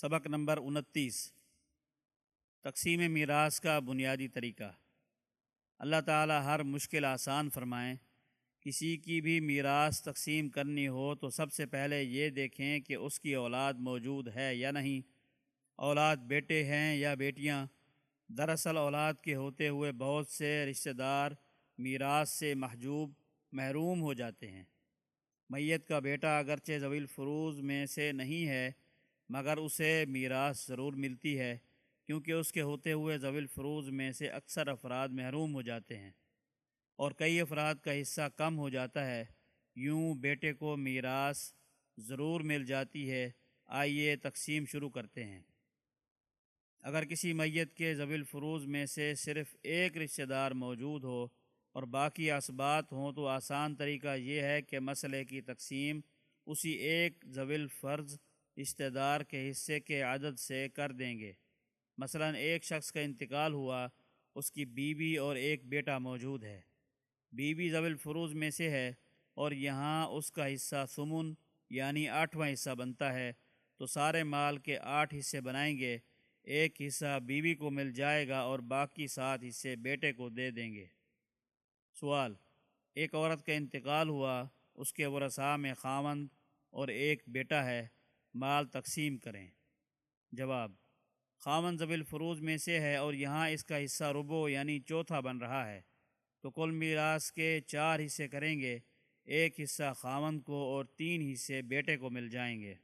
سبق نمبر انتیس۔ تقسیم میراث کا بنیادی طریقہ۔ اللہ تعالی ہر مشکل آسان فرمائیں۔ کسی کی بھی میراث تقسیم کرنی ہو تو سب سے پہلے یہ دیکھیں کہ اس کی اولاد موجود ہے یا نہیں۔ اولاد بیٹے ہیں یا بیٹیاں۔ دراصل اولاد کے ہوتے ہوئے بہت سے رشتہ دار میراث سے محجوب، محروم ہو جاتے ہیں۔ میت کا بیٹا اگرچہ زویل فروز میں سے نہیں ہے مگر اسے میراث ضرور ملتی ہے، کیونکہ اس کے ہوتے ہوئے زویل فروز میں سے اکثر افراد محروم ہو جاتے ہیں۔ اور کئی افراد کا حصہ کم ہو جاتا ہے۔ یوں بیٹے کو میراث ضرور مل جاتی ہے۔ آئیے تقسیم شروع کرتے ہیں۔ اگر کسی میت کے زویل فروز میں سے صرف ایک رشتہ دار موجود ہو اور باقی اسبات ہوں تو آسان طریقہ یہ ہے کہ مسئلے کی تقسیم اسی ایک زویل فرض رشتہ دار کے حصے کے عدد سے کر دیں گے۔ مثلا ایک شخص کا انتقال ہوا، اس کی بیوی اور ایک بیٹا موجود ہے۔ بیوی زویل فروز میں سے ہے اور یہاں اس کا حصہ سمن یعنی آٹھواں حصہ بنتا ہے۔ تو سارے مال کے آٹھ حصے بنائیں گے، ایک حصہ بیوی کو مل جائے گا اور باقی سات حصے بیٹے کو دے دیں گے۔ سوال، ایک عورت کا انتقال ہوا، اس کے ورثاء میں خامند اور ایک بیٹا ہے مال تقسیم کریں۔ جواب خامن زبیل الفروز میں سے ہے اور یہاں اس کا حصہ ربو یعنی چوتھا بن رہا ہے۔ تو کل میراث کے چار حصے کریں گے، ایک حصہ خامن کو اور تین حصے بیٹے کو مل جائیں گے۔